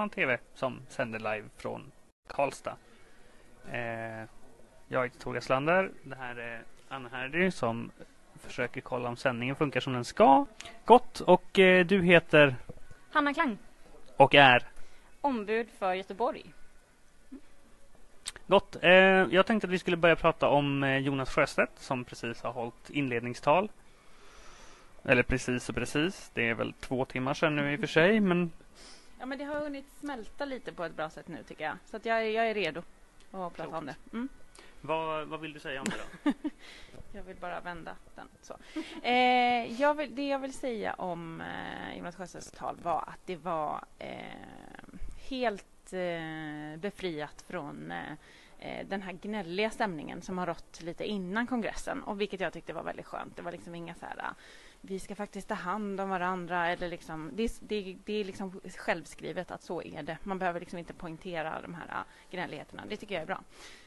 Flamman TV som sänder live från Karlstad. Eh, jag heter Tobias Lander. Det här är Anna Herdy som försöker kolla om sändningen funkar som den ska. Gott! Och eh, du heter? Hanna Klang. Och är? Ombud för Göteborg. Gott! Eh, jag tänkte att vi skulle börja prata om eh, Jonas Sjöstedt som precis har hållit inledningstal. Eller precis och precis. Det är väl två timmar sedan nu i och för sig, men... Ja, men det har hunnit smälta lite på ett bra sätt nu tycker jag. Så att jag, jag är redo att prata om det. Mm. Vad, vad vill du säga om det då? jag vill bara vända den. Så. Eh, jag vill, det jag vill säga om eh, Jonas Sjöstedts tal var att det var eh, helt eh, befriat från eh, eh, den här gnälliga stämningen som har rått lite innan kongressen och vilket jag tyckte var väldigt skönt. Det var liksom inga så här vi ska faktiskt ta hand om varandra. Eller liksom, det, det, det är liksom självskrivet att så är det. Man behöver liksom inte poängtera de här äh, gnälligheterna. Det tycker jag är bra.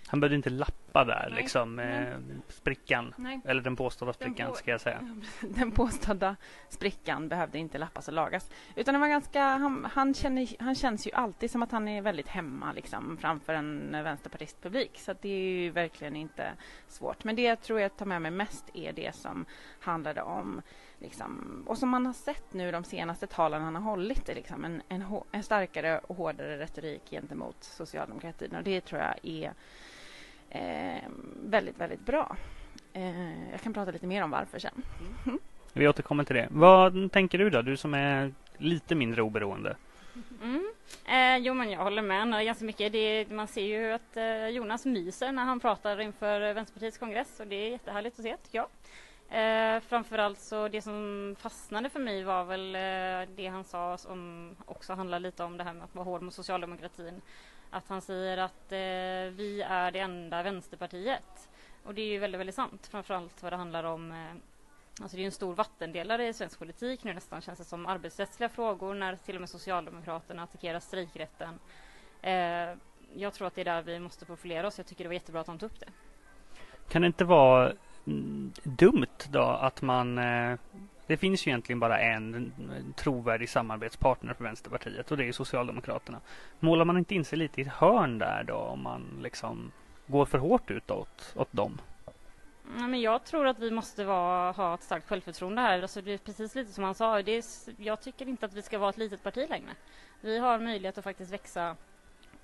Han behövde inte lappa där, Nej. liksom, eh, sprickan. Nej. Eller den påstådda sprickan, på, ska jag säga. Den påstådda sprickan behövde inte lappas och lagas. Utan det var ganska, han, han, känner, han känns ju alltid som att han är väldigt hemma liksom, framför en vänsterpartistpublik. Så det är ju verkligen inte svårt. Men det jag tror jag tar med mig mest är det som handlade om Liksom, och som man har sett nu de senaste talen han har hållit, är liksom en, en, en, starkare och hårdare retorik gentemot socialdemokratin. Och det tror jag är eh, väldigt, väldigt bra. Eh, jag kan prata lite mer om varför sen. Mm. Vi återkommer till det. Vad tänker du då, du som är lite mindre oberoende? Mm. Eh, jo, men jag håller med ganska mycket. Det, man ser ju att eh, Jonas myser när han pratar inför Vänsterpartiets kongress och det är jättehärligt att se, tycker jag. Eh, framförallt så det som fastnade för mig var väl eh, det han sa som också handlar lite om det här med att vara hård mot socialdemokratin. Att han säger att eh, vi är det enda vänsterpartiet. Och det är ju väldigt, väldigt sant. Framförallt vad det handlar om eh, Alltså det är en stor vattendelare i svensk politik nu nästan känns det som arbetsrättsliga frågor när till och med Socialdemokraterna attackerar strejkrätten. Eh, jag tror att det är där vi måste profilera oss. Jag tycker det var jättebra att han tog upp det. Kan det inte vara Mm, dumt då att man eh, det finns ju egentligen bara en trovärdig samarbetspartner för Vänsterpartiet och det är Socialdemokraterna. Målar man inte in sig lite i ett hörn där då om man liksom går för hårt utåt åt dem? Nej, men jag tror att vi måste vara, ha ett starkt självförtroende här. Alltså det är precis lite som han sa. Det är, jag tycker inte att vi ska vara ett litet parti längre. Vi har möjlighet att faktiskt växa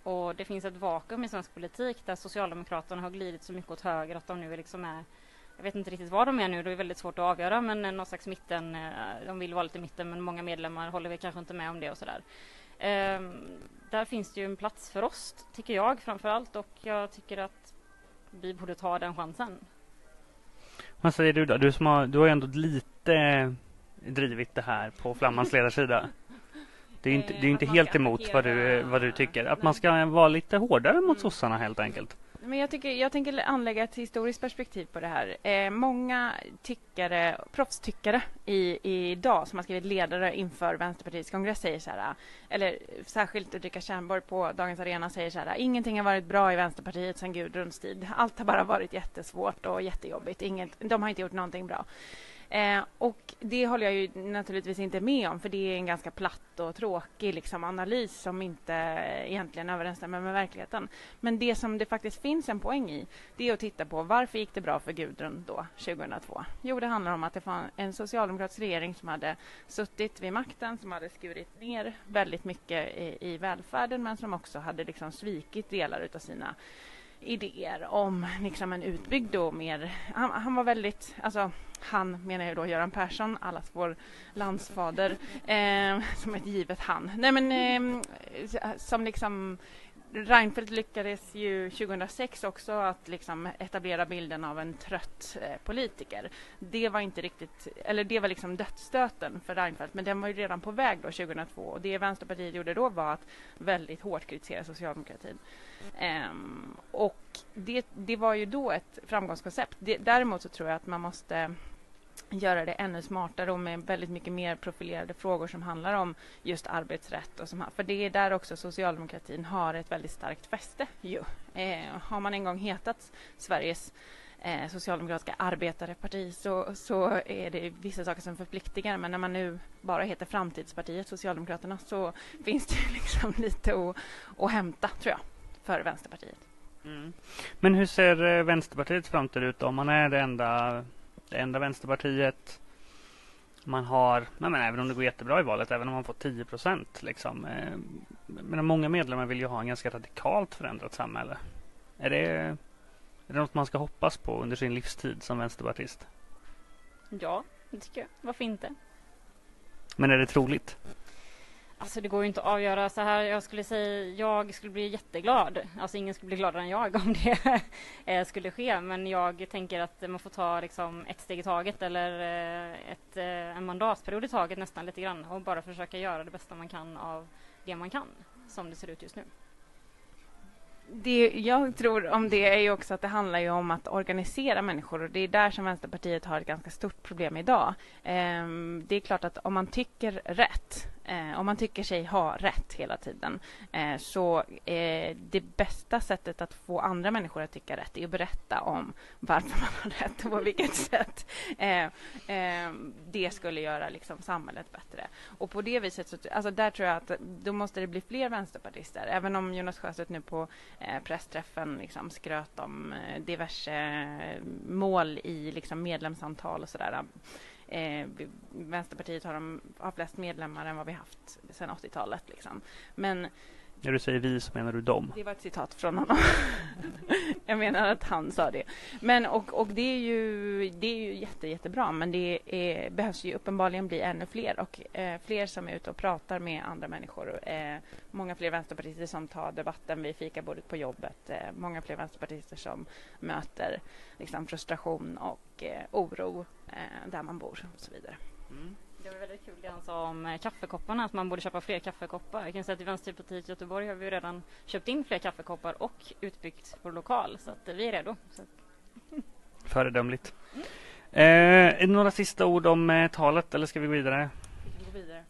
och det finns ett vakuum i svensk politik där Socialdemokraterna har glidit så mycket åt höger att de nu liksom är jag vet inte riktigt var de är nu, det är väldigt svårt att avgöra, men någon slags mitten, eh, de vill vara lite mitten, men många medlemmar håller väl kanske inte med om det och sådär. Ehm, där finns det ju en plats för oss, tycker jag framför allt, och jag tycker att vi borde ta den chansen. Vad säger du då? Du, som har, du har ju ändå lite drivit det här på Flammans ledarsida. Det är inte, det är inte helt emot vad du, vad du tycker. Att man ska vara lite hårdare mot mm. sossarna helt enkelt. Men jag, tycker, jag tänker anlägga ett historiskt perspektiv på det här. Eh, många tyckare, proffstyckare i, i idag som har skrivit ledare inför Vänsterpartiets kongress säger så här, eller särskilt Ulrika Tjernborg på Dagens Arena säger så här, ingenting har varit bra i Vänsterpartiet sedan Gudruns tid. Allt har bara varit jättesvårt och jättejobbigt. Inget, de har inte gjort någonting bra. Eh, och det håller jag ju naturligtvis inte med om för det är en ganska platt och tråkig liksom, analys som inte egentligen överensstämmer med verkligheten. Men det som det faktiskt finns en poäng i det är att titta på varför gick det bra för Gudrun då, 2002? Jo, det handlar om att det var en socialdemokratisk regering som hade suttit vid makten, som hade skurit ner väldigt mycket i, i välfärden men som också hade liksom svikit delar av sina idéer om liksom en utbyggd och mer... Han, han, var väldigt... Alltså, han menar jag då Göran Persson, allas vår landsfader, eh, som ett givet han. Nej men eh, som liksom Reinfeldt lyckades ju 2006 också att liksom etablera bilden av en trött eh, politiker. Det var inte riktigt, eller det var liksom dödsstöten för Reinfeldt, men den var ju redan på väg då 2002 och det Vänsterpartiet gjorde då var att väldigt hårt kritisera socialdemokratin. Ehm, och det, det var ju då ett framgångskoncept. Det, däremot så tror jag att man måste göra det ännu smartare och med väldigt mycket mer profilerade frågor som handlar om just arbetsrätt. Och som, för det är där också socialdemokratin har ett väldigt starkt fäste. Ju. Eh, har man en gång hetat Sveriges eh, socialdemokratiska arbetareparti så, så är det vissa saker som förpliktigar men när man nu bara heter Framtidspartiet Socialdemokraterna så finns det liksom lite att, att hämta tror jag för Vänsterpartiet. Mm. Men hur ser eh, Vänsterpartiets framtid ut då? Man är det enda, det enda Vänsterpartiet. Man har, men även om det går jättebra i valet, även om man får 10 procent. Liksom, eh, men många medlemmar vill ju ha en ganska radikalt förändrat samhälle. Är det, är det något man ska hoppas på under sin livstid som vänsterpartist? Ja, det tycker jag. Varför inte? Men är det troligt? Alltså det går ju inte att avgöra så här. Jag skulle säga, jag skulle bli jätteglad. Alltså ingen skulle bli gladare än jag om det eh, skulle ske. Men jag tänker att man får ta liksom ett steg i taget eller eh, ett, eh, en mandatperiod i taget nästan lite grann och bara försöka göra det bästa man kan av det man kan som det ser ut just nu det jag tror om det är ju också att det handlar ju om att organisera människor och det är där som Vänsterpartiet har ett ganska stort problem idag. Ehm, det är klart att om man tycker rätt, eh, om man tycker sig ha rätt hela tiden, eh, så är det bästa sättet att få andra människor att tycka rätt är att berätta om varför man har rätt och på vilket sätt eh, ehm, det skulle göra liksom samhället bättre. Och på det viset, så, alltså där tror jag att då måste det bli fler vänsterpartister. Även om Jonas Sjöstedt nu på eh, pressträffen liksom skröt om eh, diverse eh, mål i liksom medlemsantal och sådär. Eh, Vänsterpartiet har, de, har flest medlemmar än vad vi haft sedan 80-talet. Liksom. Men när du säger vi så menar du dem? Det var ett citat från honom. jag menar att han sa det. Men och, och det är ju, det är ju jätte, jättebra men det är, behövs ju uppenbarligen bli ännu fler och eh, fler som är ute och pratar med andra människor. Eh, många fler vänsterpartister som tar debatten vid fikabordet på jobbet. Eh, många fler vänsterpartister som möter liksom, frustration och eh, oro eh, där man bor och så vidare. Mm. Det var väldigt kul det han sa om eh, kaffekopparna, att man borde köpa fler kaffekoppar. Jag kan säga att i Vänsterpartiet i Göteborg har vi redan köpt in fler kaffekoppar och utbyggt vår lokal, så att vi är redo. Så. Föredömligt. Mm. Eh, några sista ord om eh, talet, eller ska vi gå vidare? Vi kan gå vidare.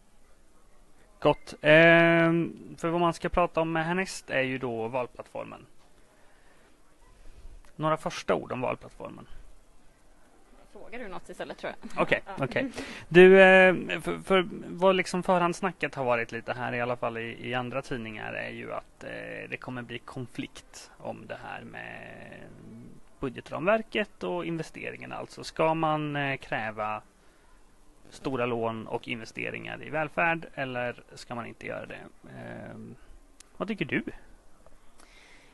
Gott. Eh, för vad man ska prata om härnäst är ju då valplattformen. Några första ord om valplattformen frågar du något istället tror jag. Okej, okay, okej. Okay. Du, eh, för, för vad liksom förhandsnacket har varit lite här i alla fall i, i andra tidningar är ju att eh, det kommer bli konflikt om det här med budgetramverket och investeringarna. Alltså ska man eh, kräva stora lån och investeringar i välfärd eller ska man inte göra det? Eh, vad tycker du?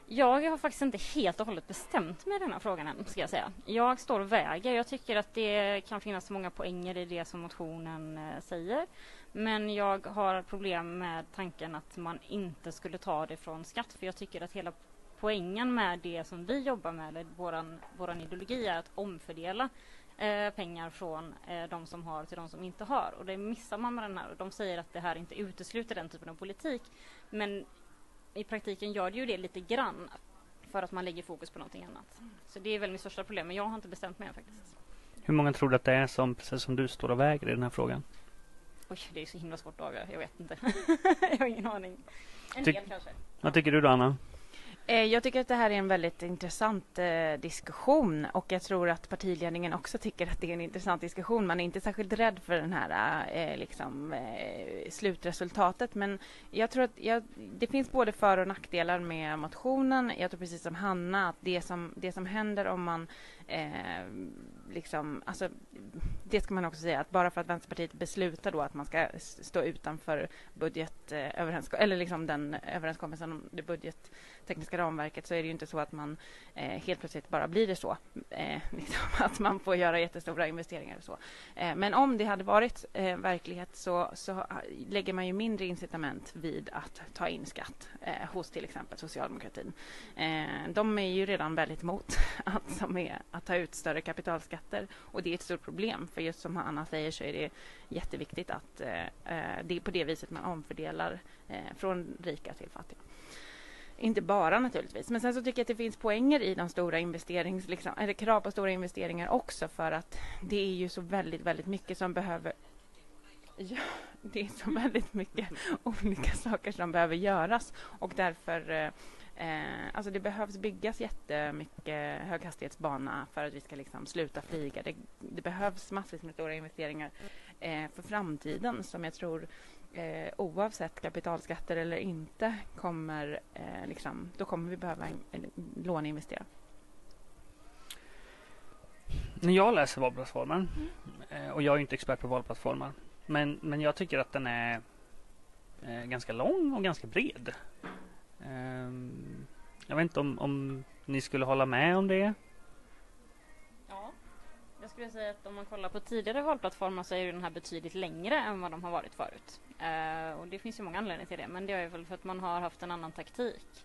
Jag har faktiskt inte helt och hållet bestämt mig i den här frågan än, ska jag säga. Jag står och väger. Jag tycker att det kan finnas många poänger i det som motionen eh, säger. Men jag har problem med tanken att man inte skulle ta det från skatt, för jag tycker att hela poängen med det som vi jobbar med, eller våran, våran ideologi, är att omfördela eh, pengar från eh, de som har till de som inte har. Och det missar man med den här. De säger att det här inte utesluter den typen av politik. Men i praktiken gör det ju det lite grann för att man lägger fokus på någonting annat. Så det är väl mitt största problem, men jag har inte bestämt mig än faktiskt. Hur många tror du att det är som, precis som du, står och väger i den här frågan? Oj, det är så himla svårt att avgöra. Jag vet inte. jag har ingen aning. En Ty del kanske. Vad tycker du då, Anna? Eh, jag tycker att det här är en väldigt intressant eh, diskussion och jag tror att partiledningen också tycker att det är en intressant diskussion. Man är inte särskilt rädd för den här eh, eh liksom, eh, slutresultatet men jag tror att jag, det finns både för och nackdelar med motionen. Jag tror precis som Hanna att det som, det som händer om man eh, liksom, alltså, det ska man också säga att bara för att Vänsterpartiet beslutar då att man ska stå utanför budgetöverenskommelsen, eh, eller liksom den överenskommelsen om det budgettekniska ramverket så är det ju inte så att man eh, helt plötsligt bara blir det så. Eh, liksom, att man får göra jättestora investeringar och så. Eh, men om det hade varit eh, verklighet så, så eh, lägger man ju mindre incitament vid att ta in skatt eh, hos till exempel socialdemokratin. Eh, de är ju redan väldigt emot att, som är, att ta ut större kapitalskatter och det är ett stort problem för just som Anna säger så är det jätteviktigt att eh, eh, det är på det viset man omfördelar eh, från rika till fattiga. Inte bara naturligtvis, men sen så tycker jag att det finns poänger i de stora investerings, liksom, eller krav på stora investeringar också för att det är ju så väldigt, väldigt mycket som behöver Ja, det är så väldigt mycket olika saker som behöver göras och därför eh, Eh, alltså det behövs byggas jättemycket höghastighetsbana för att vi ska liksom sluta flyga. Det, det behövs massvis med stora investeringar eh, för framtiden som jag tror eh, oavsett kapitalskatter eller inte kommer, eh, liksom, då kommer vi behöva låneinvestera. När jag läser valplattformen, mm. och jag är inte expert på valplattformar, men, men jag tycker att den är eh, ganska lång och ganska bred. Um, jag vet inte om, om ni skulle hålla med om det? Ja, jag skulle säga att om man kollar på tidigare valplattformar så är den här betydligt längre än vad de har varit förut. Uh, och det finns ju många anledningar till det, men det är väl för att man har haft en annan taktik.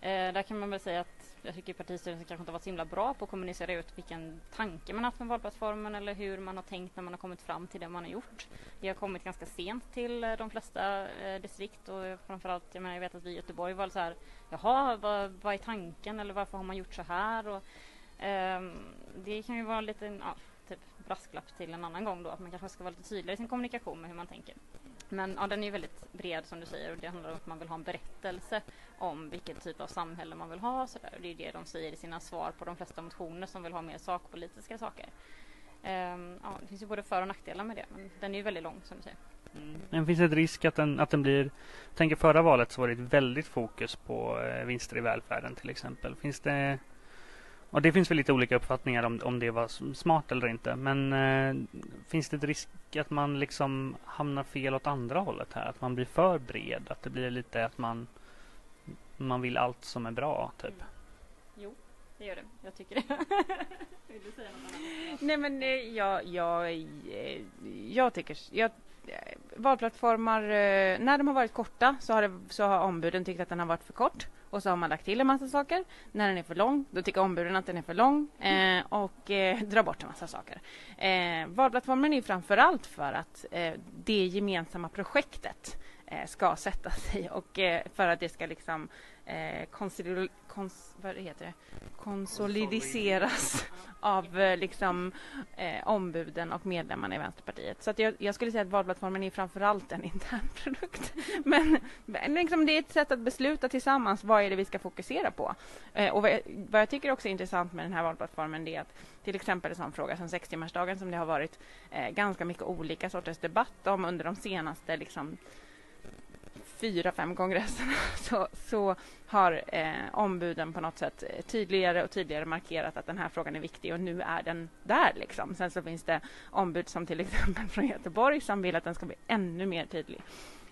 Eh, där kan man väl säga att jag tycker partistyrelsen kanske inte varit så himla bra på att kommunicera ut vilken tanke man haft med valplattformen eller hur man har tänkt när man har kommit fram till det man har gjort. Vi har kommit ganska sent till eh, de flesta eh, distrikt och framförallt, jag menar jag vet att vi i Göteborg var så här, jaha, vad, vad är tanken eller varför har man gjort så här? Och, eh, det kan ju vara lite, ja, typ brasklapp till en annan gång då, att man kanske ska vara lite tydligare i sin kommunikation med hur man tänker. Men ja, den är väldigt bred som du säger och det handlar om att man vill ha en berättelse om vilken typ av samhälle man vill ha. Så där. Det är det de säger i sina svar på de flesta motioner som vill ha mer sakpolitiska saker. Ehm, ja, det finns ju både för och nackdelar med det, men den är ju väldigt lång som du säger. Mm. Men finns det ett risk att den, att den blir... Tänker förra valet så var det ett väldigt fokus på eh, vinster i välfärden till exempel. Finns det och det finns väl lite olika uppfattningar om, om det var smart eller inte. Men eh, finns det ett risk att man liksom hamnar fel åt andra hållet här? Att man blir för bred? Att det blir lite att man, man vill allt som är bra, typ? Mm. Jo, det gör det. Jag tycker det. vill du säga något annat? Nej, men eh, jag, jag, eh, jag tycker... Jag, valplattformar, eh, när de har varit korta så har, det, så har ombuden tyckt att den har varit för kort och så har man lagt till en massa saker. När den är för lång, då tycker ombuden att den är för lång eh, och eh, drar bort en massa saker. Eh, valplattformen är framför allt för att eh, det gemensamma projektet eh, ska sätta sig och eh, för att det ska liksom eh, kons, vad heter det? konsolidiseras av eh, liksom, eh, ombuden och medlemmarna i Vänsterpartiet. Så att jag, jag skulle säga att valplattformen är framför allt en intern produkt. Men, men liksom, det är ett sätt att besluta tillsammans vad är det vi ska fokusera på. Eh, och vad jag, vad jag, tycker också är intressant med den här valplattformen är att till exempel en sån fråga som sextimmarsdagen som det har varit eh, ganska mycket olika sorters debatt om under de senaste liksom, fyra, fem kongresserna så, så har eh, ombuden på något sätt eh, tydligare och tydligare markerat att den här frågan är viktig och nu är den där. Liksom. Sen så finns det ombud som till exempel från Göteborg som vill att den ska bli ännu mer tydlig.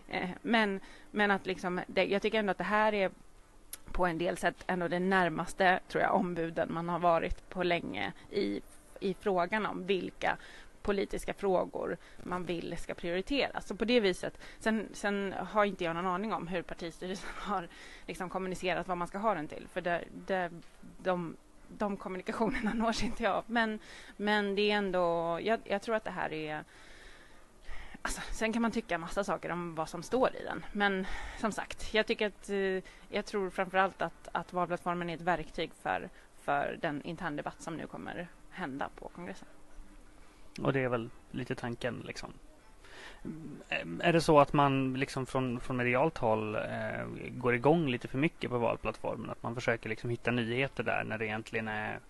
Eh, men, men att liksom, det, jag tycker ändå att det här är på en del sätt ändå det närmaste tror jag ombuden man har varit på länge i, i frågan om vilka politiska frågor man vill ska prioriteras. Så på det viset, sen, sen har inte jag någon aning om hur partistyrelsen har liksom kommunicerat vad man ska ha den till. För det, det, de, de kommunikationerna nås inte jag av. Men, men det är ändå, jag, jag tror att det här är Alltså, sen kan man tycka massa saker om vad som står i den. Men som sagt, jag tycker att eh, jag tror framför allt att, att valplattformen är ett verktyg för, för den intern debatt som nu kommer hända på kongressen. Och det är väl lite tanken liksom. Mm, eh, är det så att man liksom från, från medialt håll eh, går igång lite för mycket på valplattformen? Att man försöker liksom hitta nyheter där när det egentligen är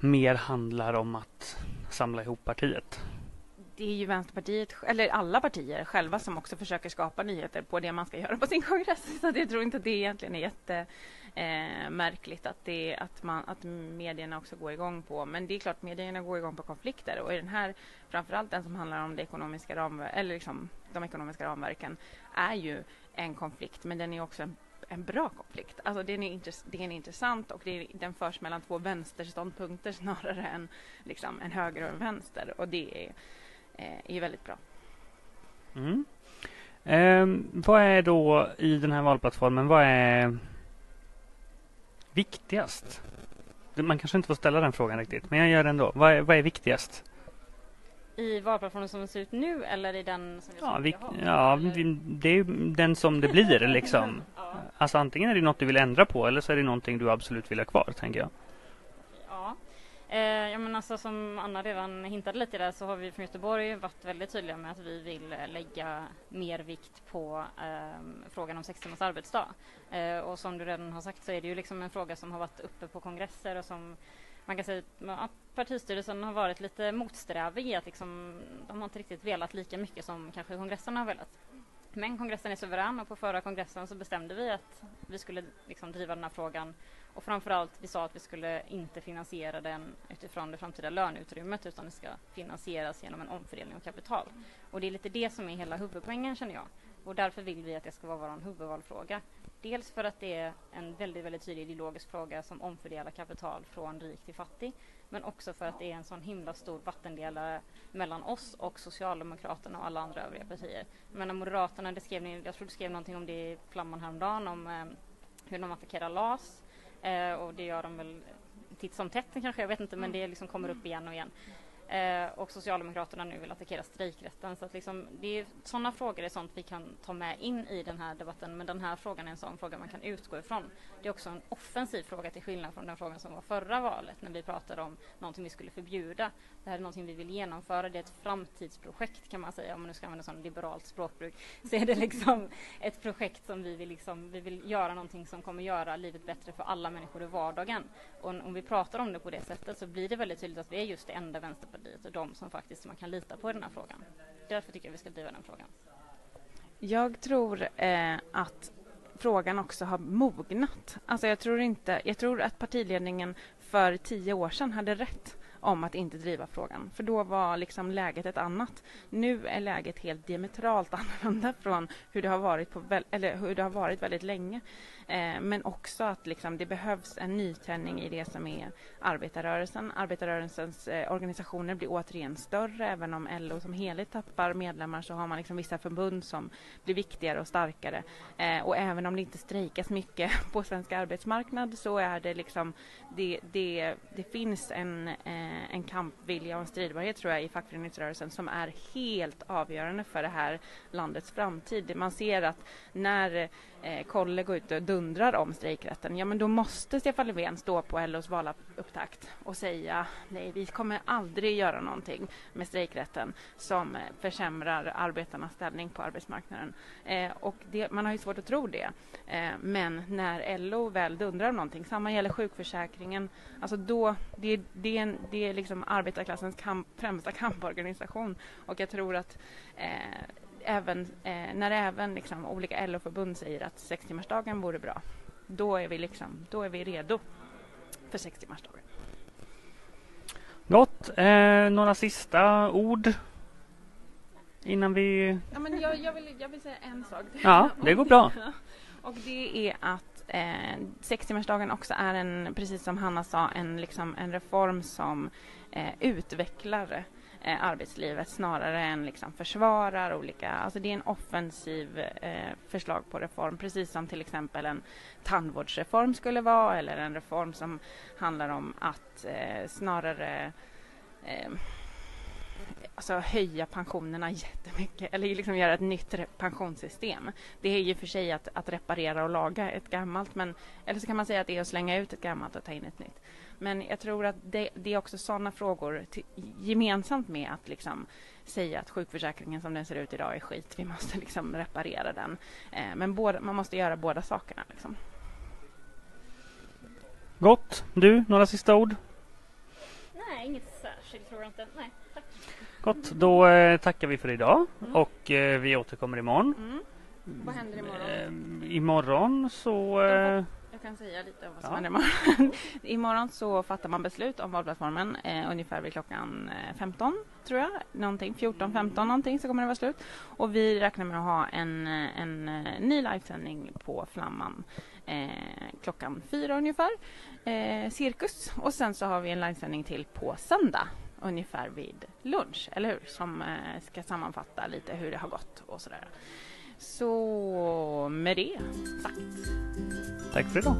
mer handlar om att samla ihop partiet? det är ju Vänsterpartiet, eller alla partier själva som också försöker skapa nyheter på det man ska göra på sin kongress. Så jag tror inte att det egentligen är jätte eh, att, det, att, man, att medierna också går igång på. Men det är klart, medierna går igång på konflikter och i den här, framförallt den som handlar om det ekonomiska ramver eller liksom, de ekonomiska ramverken, är ju en konflikt, men den är också en en bra konflikt. Alltså den är, det är intressant och det är, den förs mellan två vänsterståndpunkter snarare än liksom en höger och en vänster. Och det är, Eh, är väldigt bra. Mm. Eh, vad är då i den här valplattformen, vad är viktigast? Man kanske inte får ställa den frågan riktigt, men jag gör det ändå. Vad är, vad är viktigast? I valplattformen som den ser ut nu eller i den som ja, vi, ja det är den som det blir liksom. ja. Alltså antingen är det något du vill ändra på eller så är det någonting du absolut vill ha kvar, tänker jag. Eh, ja, men alltså, som Anna redan hintade lite där så har vi från Göteborg varit väldigt tydliga med att vi vill eh, lägga mer vikt på eh, frågan om sex timmars arbetsdag. Eh, och som du redan har sagt så är det ju liksom en fråga som har varit uppe på kongresser och som man kan säga att partistyrelsen har varit lite motsträvig i att liksom, de har inte riktigt velat lika mycket som kanske kongressen har velat. Men kongressen är suverän och på förra kongressen så bestämde vi att vi skulle liksom driva den här frågan och framförallt vi sa att vi skulle inte finansiera den utifrån det framtida löneutrymmet utan det ska finansieras genom en omfördelning av kapital. Och det är lite det som är hela huvudpoängen känner jag. Och därför vill vi att det ska vara vår huvudvalfråga. Dels för att det är en väldigt, väldigt tydlig ideologisk fråga som omfördelar kapital från rik till fattig. Men också för att det är en sån himla stor vattendelare mellan oss och Socialdemokraterna och alla andra övriga partier. Men Moderaterna, det skrev ni, jag tror du skrev någonting om det i Flamman häromdagen om eh, hur de attackerar LAS. Eh, och det gör de väl titt som tätt kanske, jag vet inte, men det liksom kommer upp igen och igen. Eh, och Socialdemokraterna nu vill attackera strejkrätten. Så att liksom, det är, sådana frågor är sånt vi kan ta med in i den här debatten, men den här frågan är en sån fråga man kan utgå ifrån. Det är också en offensiv fråga till skillnad från den frågan som var förra valet när vi pratade om någonting vi skulle förbjuda. Det här är någonting vi vill genomföra. Det är ett framtidsprojekt kan man säga, om man nu ska använda sådant liberalt språkbruk. Så är det liksom ett projekt som vi vill, liksom, vi vill göra någonting som kommer göra livet bättre för alla människor i vardagen. Och om vi pratar om det på det sättet så blir det väldigt tydligt att vi är just det enda Vänsterpartiet och de som faktiskt man kan lita på i den här frågan. Därför tycker jag vi ska driva den frågan. Jag tror eh, att frågan också har mognat. Alltså jag tror inte, jag tror att partiledningen för tio år sedan hade rätt om att inte driva frågan. För då var liksom läget ett annat. Nu är läget helt diametralt annorlunda från hur det har varit, på, eller hur det har varit väldigt länge. Eh, men också att liksom det behövs en nytändning i det som är arbetarrörelsen. Arbetarrörelsens eh, organisationer blir återigen större. Även om LO som helhet tappar medlemmar så har man liksom vissa förbund som blir viktigare och starkare. Eh, och även om det inte strejkas mycket på svensk arbetsmarknad så är det liksom det, det, det finns en, eh, en kampvilja och en stridbarhet tror jag i fackföreningsrörelsen som är helt avgörande för det här landets framtid. Man ser att när eh, Kolle går ut och dundrar om strejkrätten, ja men då måste Stefan Löfven stå på LOs valupptakt och säga nej, vi kommer aldrig göra någonting med strejkrätten som eh, försämrar arbetarnas ställning på arbetsmarknaden. Eh, och det, man har ju svårt att tro det. Eh, men när LO väl dundrar om någonting, samma gäller sjukförsäkringen, alltså då, det, det, är, en, det är liksom arbetarklassens kamp, främsta kamporganisation och jag tror att eh, även, eh, när även liksom, olika LO-förbund säger att sextimmarsdagen vore bra, då är vi, liksom, då är vi redo för sextimmarsdagen. Gott. Eh, några sista ord innan vi... Ja, men jag, jag, vill, jag vill säga en sak. Ja, det går bra. Och det är att eh, sextimmarsdagen också är en, precis som Hanna sa, en, liksom, en reform som eh, utvecklar eh, arbetslivet snarare än liksom försvarar olika... Alltså det är en offensiv eh, förslag på reform, precis som till exempel en tandvårdsreform skulle vara eller en reform som handlar om att eh, snarare eh, alltså höja pensionerna jättemycket eller liksom göra ett nytt pensionssystem. Det är ju för sig att, att reparera och laga ett gammalt men eller så kan man säga att det är att slänga ut ett gammalt och ta in ett nytt. Men jag tror att det, det är också sådana frågor till, gemensamt med att liksom säga att sjukförsäkringen som den ser ut idag är skit. Vi måste liksom reparera den. Eh, men båda, man måste göra båda sakerna. Liksom. Gott. Du, några sista ord? Nej, inget särskilt tror jag inte. Nej, tack. Gott, då eh, tackar vi för idag mm. och eh, vi återkommer imorgon. Mm. Vad händer imorgon? Eh, imorgon så... Eh, kan säga lite om vad som ja. händer imorgon. imorgon så fattar man beslut om valplattformen eh, ungefär vid klockan 15, eh, tror jag. Någonting, 14, 15 någonting så kommer det vara slut. Och vi räknar med att ha en, en, en eh, ny livesändning på Flamman eh, klockan fyra ungefär. Eh, cirkus. Och sen så har vi en livesändning till på söndag ungefär vid lunch, eller hur? Som eh, ska sammanfatta lite hur det har gått och sådär. Så med det sagt. Tack för idag.